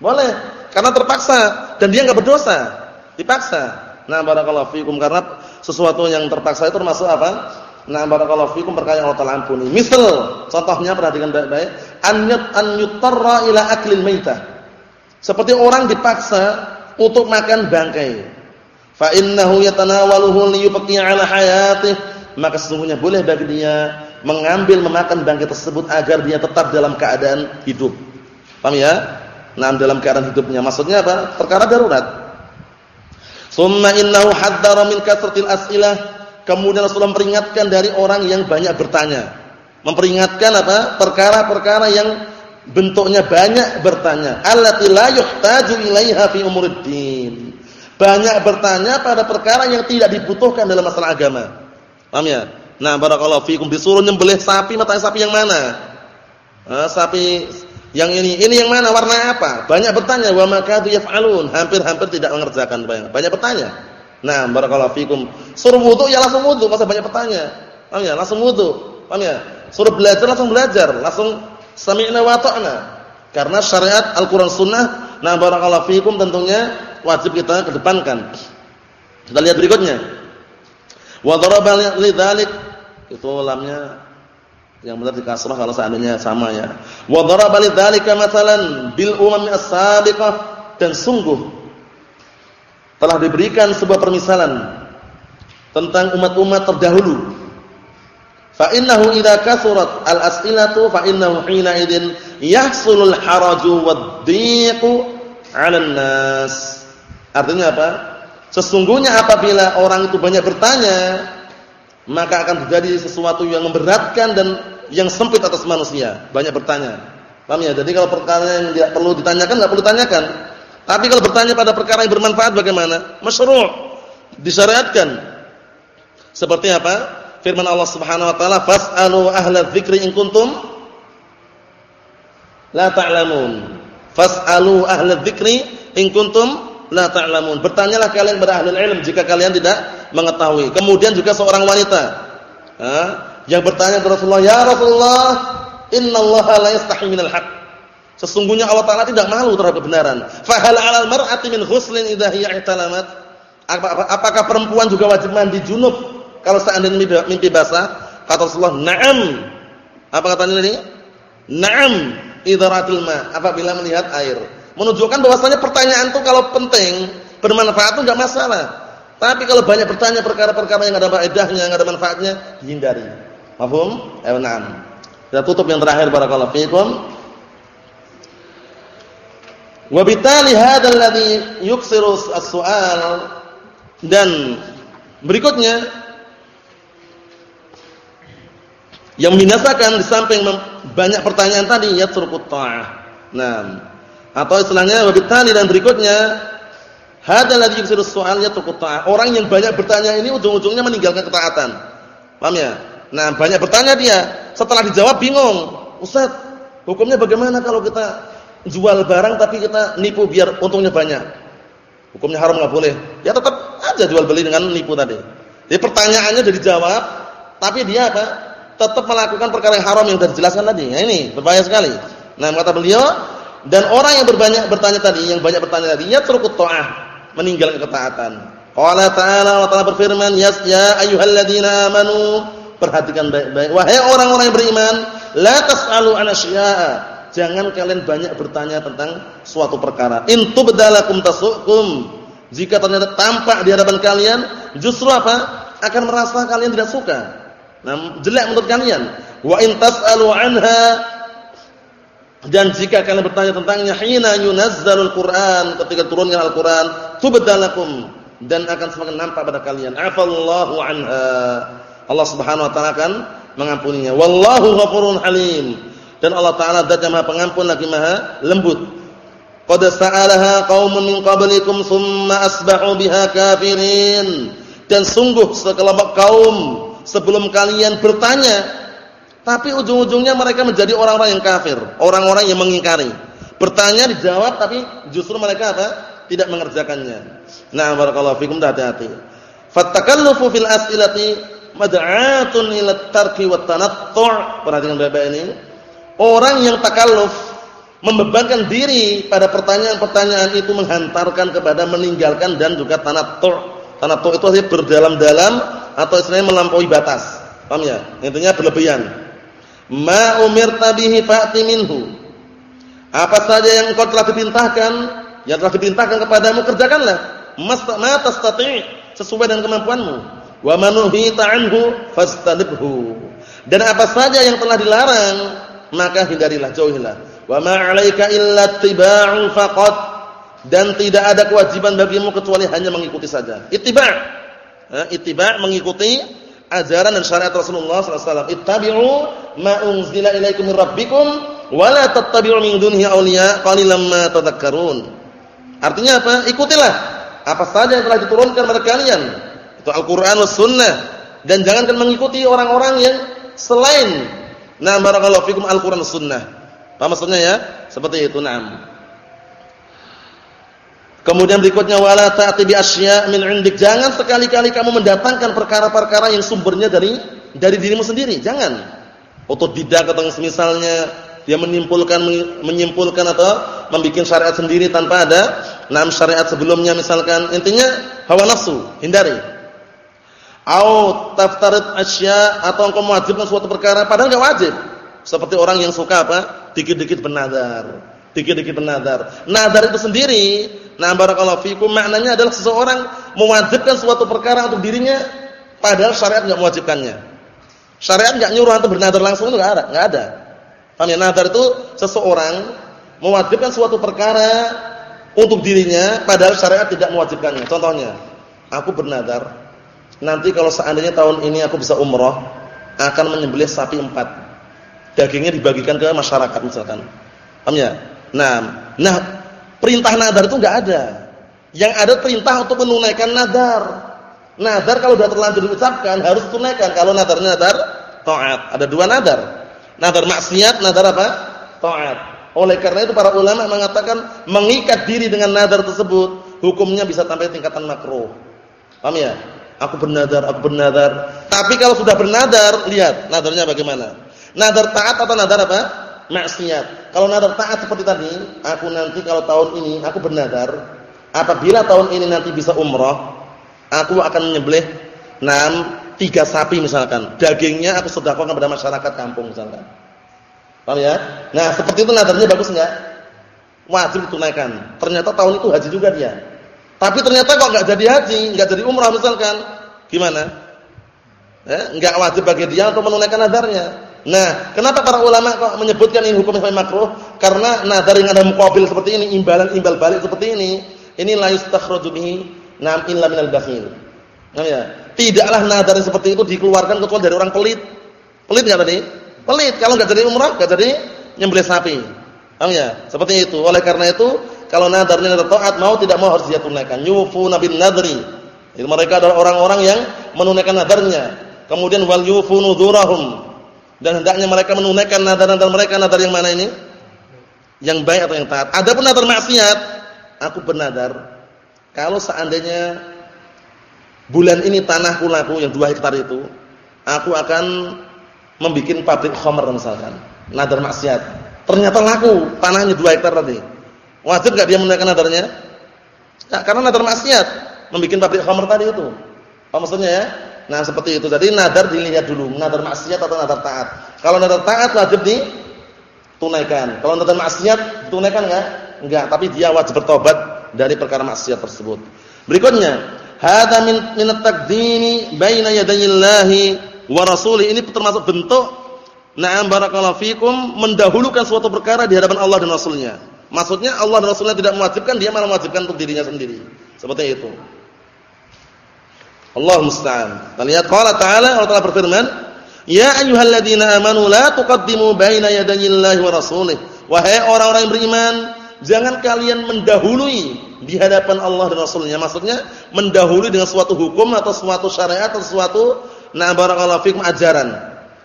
Boleh, karena terpaksa dan dia enggak berdosa. Dipaksa. Nah, barakallahu fikum karena sesuatu yang terpaksa itu termasuk apa? Nah, barakallahu fikum perkara yang Allah Taala ampuni. Misal, contohnya perhatikan baik-baik, anyut an yutarra ila aklil maitah. Seperti orang dipaksa untuk makan bangkai. Fa innahu yatanawaluhu liyubqi ala hayatih, maka sesungguhnya boleh bagi dia mengambil memakan bangkai tersebut agar dia tetap dalam keadaan hidup. Paham ya? Nah, dalam keadaan hidupnya. Maksudnya apa? Perkara darurat. Summa innahu haddara min kasratil as'ilah. Kemudian Rasulullah memperingatkan dari orang yang banyak bertanya. Memperingatkan apa? Perkara-perkara yang bentuknya banyak bertanya. Allati la yuhtaju ilaiha fi umuriddin. Banyak bertanya pada perkara yang tidak dibutuhkan dalam masalah agama. Paham ya? Nah, barakallahu fikum disuruh nyembelih sapi, mata sapi yang mana? Nah, sapi yang ini, ini yang mana? Warna apa? Banyak bertanya, wa makadu yaf'alun. Hampir-hampir tidak mengerjakan banyak. Banyak bertanya. Nah, barakallahu fikum. Suruh wudu ya langsung wudu, masa banyak bertanya. Paham ya? Langsung wudu. Paham ya? Suruh belajar langsung belajar, langsung sami'na wa ta'na. Karena syariat Al-Qur'an Sunnah, nah barakallahu fikum tentunya wajib kita kedepankan. Kita lihat berikutnya. Wa daraba lidzalik itu lamnya yang benar di kasrah kalau seandainya sama ya. Wa daraba lidzalika mathalan bil umam as-sabiqah dan sungguh telah diberikan sebuah permisalan tentang umat-umat terdahulu. Fa innahu idza kasurat al-as'ilatu fa innahu hina idzin yahsulul haraju wad-dhiqu 'alan nas. Artinya apa? Sesungguhnya apabila orang itu banyak bertanya, maka akan terjadi sesuatu yang memberatkan dan yang sempit atas manusia. Banyak bertanya. Paham ya? Jadi kalau perkara yang tidak perlu ditanyakan enggak perlu ditanyakan. Tapi kalau bertanya pada perkara yang bermanfaat bagaimana? Masyru'. Disyariatkan. Seperti apa? Firman Allah Subhanahu wa taala, "Fas'alu ahla dzikri in kuntum la ta'lamun." Fas'alu ahla dzikri in kuntum la ta'lamun. Bertanyalah kalian kepada ahli ilmu jika kalian tidak mengetahui. Kemudian juga seorang wanita ha, yang bertanya kepada Rasulullah, "Ya Rasulullah, innallaha la yastahi minal haq." Sesungguhnya Allah Taala tidak malu terhadap kebenaran. Fa hal 'alal mar'ati min ghuslin idza hiya? Apakah perempuan juga wajib mandi junub kalau seandainya mimpi basah? Kata Rasulullah, "Na'am." Apa katanya ini? "Na'am idza ma." Apabila melihat air. Menunjukkan bahwasanya pertanyaan itu kalau penting, bermanfaat itu enggak masalah. Tapi kalau banyak bertanya perkara-perkara yang ada faedahnya, yang ada manfaatnya, hindari. Paham? Eh, na'am. Kita tutup yang terakhir barakallahu fiikum. Wa bitali hadzal ladzi yuksiru as-su'al dan berikutnya yang membinasakan di samping banyak pertanyaan tadi ya turqut ta'ah. Nah, atau istilahnya wa bitali dan berikutnya hadzal ladzi yuksiru as-su'al ya turqut ta'ah. Orang yang banyak bertanya ini ujung-ujungnya meninggalkan ketaatan. Paham ya? Nah, banyak bertanya dia, setelah dijawab bingung. Ustaz, hukumnya bagaimana kalau kita jual barang tapi kita nipu biar untungnya banyak. Hukumnya haram nggak boleh. Ya tetap aja jual beli dengan nipu tadi. Jadi pertanyaannya sudah dijawab, tapi dia apa? Tetap melakukan perkara yang haram yang sudah dijelaskan tadi. Nah, ini berbahaya sekali. Nah, kata beliau, dan orang yang berbanyak bertanya tadi, yang banyak bertanya tadi, ya turukut ta'ah, meninggalkan ketaatan. Qala ta'ala Allah Ta'ala berfirman, "Ya ya ayyuhalladzina amanu" Perhatikan baik-baik. Wahai orang-orang yang beriman, la tas'alu an asya'a Jangan kalian banyak bertanya tentang suatu perkara. In tubdalakum tasukum. Jika ternyata tampak di hadapan kalian, justru apa? Akan merasa kalian tidak suka. Nah, jelek menurut kalian. Wa in tas'alu anha dan jika kalian bertanya tentangnya hina yunazzalul Qur'an ketika turunnya Al-Qur'an tubdalakum dan akan semakin nampak pada kalian afallahu anha Allah Subhanahu wa taala akan mengampuninya wallahu ghafurun halim dan Allah taala zat yang Maha Pengampun lagi Maha lembut qad sa'alaha qaumun min qablikum tsumma asbahu biha kafirin dan sungguh sekelompok kaum sebelum kalian bertanya tapi ujung-ujungnya mereka menjadi orang-orang yang kafir, orang-orang yang mengingkari. Bertanya dijawab tapi justru mereka apa? Tidak mengerjakannya. Nah, barakallahu fikum hati-hati. Fattakallufu fil as'ilati mad'atun ila tarki wat tanattu'. Perhatikan Bapak ini. Orang yang takalluf membebankan diri pada pertanyaan-pertanyaan itu menghantarkan kepada meninggalkan dan juga tanattu'. Tanattu' itu artinya berdalam-dalam atau istilahnya melampaui batas. Paham ya? Intinya berlebihan ma umirta bihi fa'ti minhu. Apa saja yang engkau telah diperintahkan, yang telah diperintahkan kepadamu kerjakanlah. Ma tastati' sesuai dengan kemampuanmu. Wa manuhita anhu fastanibhu. Dan apa saja yang telah dilarang, maka hindarilah, jauhilah. Wa ma 'alaika illa ittiba'u faqat. Dan tidak ada kewajiban bagimu kecuali hanya mengikuti saja. Ittiba'. Ittiba' mengikuti ajaran dan syariat Rasulullah sallallahu alaihi wasallam. Ittabi'u ma unzila ilaikum min rabbikum wa la tattabi'u min dunihi awliya qalilan ma tadhakkarun. Artinya apa? Ikutilah apa saja yang telah diturunkan kepada kalian. Itu Al-Qur'an was sunnah dan jangan mengikuti orang-orang yang selain na barakallahu fikum Al-Qur'an sunnah. Apa maksudnya ya? Seperti itu, na'am. Kemudian berikutnya wala ta'ti bi asya' min 'indik. Jangan sekali-kali kamu mendatangkan perkara-perkara yang sumbernya dari dari dirimu sendiri. Jangan. Otodidak atau misalnya dia menyimpulkan menyimpulkan atau membuat syariat sendiri tanpa ada enam syariat sebelumnya misalkan. Intinya hawa nafsu, hindari. Au taftarid asya' atau engkau mewajibkan suatu perkara padahal enggak wajib. Seperti orang yang suka apa? Dikit-dikit bernadar. Dikit-dikit bernadar. Nadar itu sendiri Nah, barakallahu fikum maknanya adalah seseorang mewajibkan suatu perkara untuk dirinya padahal syariat enggak mewajibkannya. Syariat enggak nyuruh untuk bernadar langsung itu enggak ada, enggak ada. Paham ya? Nadar itu seseorang mewajibkan suatu perkara untuk dirinya padahal syariat tidak mewajibkannya. Contohnya, aku bernadar nanti kalau seandainya tahun ini aku bisa umroh akan menyembelih sapi empat. Dagingnya dibagikan ke masyarakat misalkan. Paham ya? Nah, nah Perintah nadar itu enggak ada. Yang ada perintah untuk menunaikan nadar. Nadar kalau sudah terlanjur diucapkan harus tunaikan. Kalau nadarnya nadar taat. Ada dua nadar. Nadar maksiat, nadar apa? Taat. Oleh karena itu para ulama mengatakan mengikat diri dengan nadar tersebut hukumnya bisa sampai tingkatan makruh. Paham ya? Aku bernadar, aku bernadar. Tapi kalau sudah bernadar, lihat nadarnya bagaimana. Nadar taat atau nadar apa? maksiat. Kalau nadar taat seperti tadi, aku nanti kalau tahun ini aku bernadar, apabila tahun ini nanti bisa umroh, aku akan menyembelih enam tiga sapi misalkan. Dagingnya aku sedekahkan kepada masyarakat kampung misalkan. Paham ya? Nah, seperti itu nadarnya bagus enggak? Wajib ditunaikan. Ternyata tahun itu haji juga dia. Tapi ternyata kok enggak jadi haji, enggak jadi umrah misalkan. Gimana? Eh, enggak wajib bagi dia untuk menunaikan nadarnya. Nah, kenapa para ulama kok menyebutkan ini hukum yang makruh? Karena nadar yang ada muqabil seperti ini, imbalan imbal balik seperti ini, ini la yustakhraju bihi nam illa minal bakhil. Nah, ya. Tidaklah nadar seperti itu dikeluarkan kecuali dari orang pelit. Pelit enggak tadi? Pelit. Kalau enggak jadi umrah, enggak jadi nyembelih sapi. Paham ya? Seperti itu. Oleh karena itu, kalau nadarnya nadar taat mau tidak mau harus dia tunaikan. Yufu nabil nadri. Itu mereka adalah orang-orang yang menunaikan nadarnya. Kemudian wal yufu nudurahum dan hendaknya mereka menunaikan nadar-nadar mereka nadar yang mana ini? Yang baik atau yang taat. Adapun nadar maksiat, aku bernadar kalau seandainya bulan ini tanahku laku yang dua hektar itu, aku akan membuat pabrik khamr misalkan. Nadar maksiat. Ternyata laku tanahnya dua hektar tadi. Wajib enggak dia menunaikan nadarnya? Ya, karena nadar maksiat membuat pabrik khamr tadi itu. Apa maksudnya ya? Nah, seperti itu. Jadi nadar dilihat dulu, nadar maksiat atau nadar taat. Kalau nadar taat wajib di tunaikan. Kalau tentang maksiat tunaikan enggak? Enggak, tapi dia wajib bertobat dari perkara maksiat tersebut. Berikutnya, hadza min min at-taqdimi baina yadayillahi wa rasuli. Ini termasuk bentuk na'am barakallahu fikum mendahulukan suatu perkara di hadapan Allah dan Rasulnya. Maksudnya Allah dan Rasulnya tidak mewajibkan, dia malah mewajibkan untuk dirinya sendiri. Seperti itu. Allah musta'an. Kita lihat qala ta'ala Allah Ta'ala berfirman, "Ya ayyuhalladzina amanu la tuqaddimu baina yadayillahi wa rasulih." Wahai orang-orang yang beriman, jangan kalian mendahului di hadapan Allah dan Rasulnya. Maksudnya mendahului dengan suatu hukum atau suatu syariat atau suatu na fikum ajaran.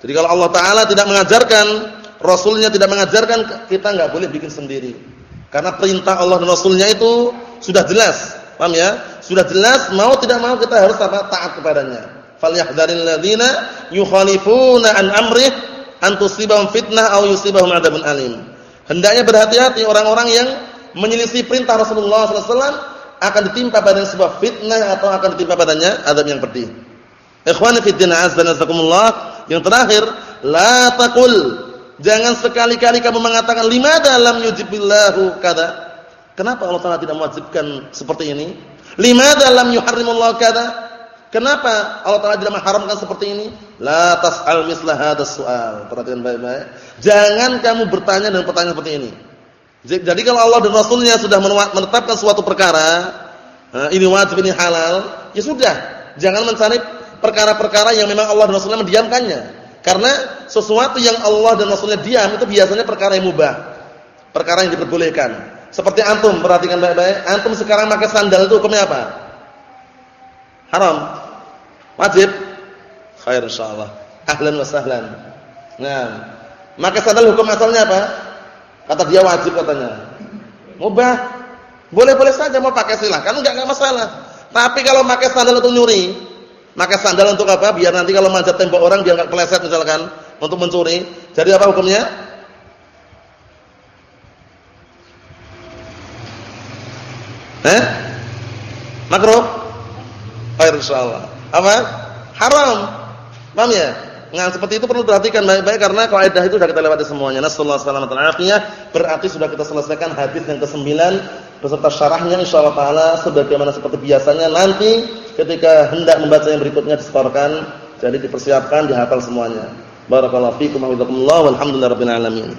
Jadi kalau Allah taala tidak mengajarkan, Rasulnya tidak mengajarkan, kita enggak boleh bikin sendiri. Karena perintah Allah dan Rasulnya itu sudah jelas. Paham ya? Sudah jelas mau tidak mau kita harus apa? taat kepadanya. Falyahdharil ladzina yukhalifuna an amrih an tusibahum fitnah aw yusibahum adzabun alim. Hendaknya berhati-hati orang-orang yang menyelisih perintah Rasulullah SAW akan ditimpa padanya sebuah fitnah atau akan ditimpa padanya adab yang pedih. Ikhwani fi din azza Yang terakhir, la taqul. Jangan sekali-kali kamu mengatakan limada lam yujibillahu kada. Kenapa Allah Taala tidak mewajibkan seperti ini? Limada lam yuharrimullahu kada? Kenapa Allah Taala tidak mengharamkan seperti ini? La tas'al misla hadzal su'al. Perhatikan baik-baik. Jangan kamu bertanya dengan pertanyaan seperti ini. Jadi kalau Allah dan Rasulnya sudah menetapkan suatu perkara, ini wajib, ini halal, ya sudah. Jangan mencari perkara-perkara yang memang Allah dan Rasulnya mendiamkannya. Karena sesuatu yang Allah dan Rasulnya diam itu biasanya perkara yang mubah. Perkara yang diperbolehkan. Seperti antum, perhatikan baik-baik. Antum sekarang pakai sandal itu hukumnya apa? Haram. Wajib. Khair insyaallah. Ahlan wa sahlan. Nah, maka sandal hukum asalnya apa? Kata dia wajib katanya. Mubah. Boleh-boleh saja mau pakai silahkan, enggak enggak masalah. Tapi kalau pakai sandal untuk nyuri, pakai sandal untuk apa? Biar nanti kalau manjat tembok orang biar enggak keleset misalkan untuk mencuri. Jadi apa hukumnya? Eh? Makruh? Khair insyaallah. Apa? Haram. Paham ya? Nah, seperti itu perlu perhatikan baik-baik karena kaidah itu sudah kita lewati semuanya. Nasallahu alaihi wasallam berarti sudah kita selesaikan hadis yang ke-9 beserta syarahnya insyaallah taala sebagaimana seperti biasanya nanti ketika hendak membaca yang berikutnya disetorkan jadi dipersiapkan dihafal semuanya. Barakallahu fiikum wa jazakumullah walhamdulillahirabbil alamin.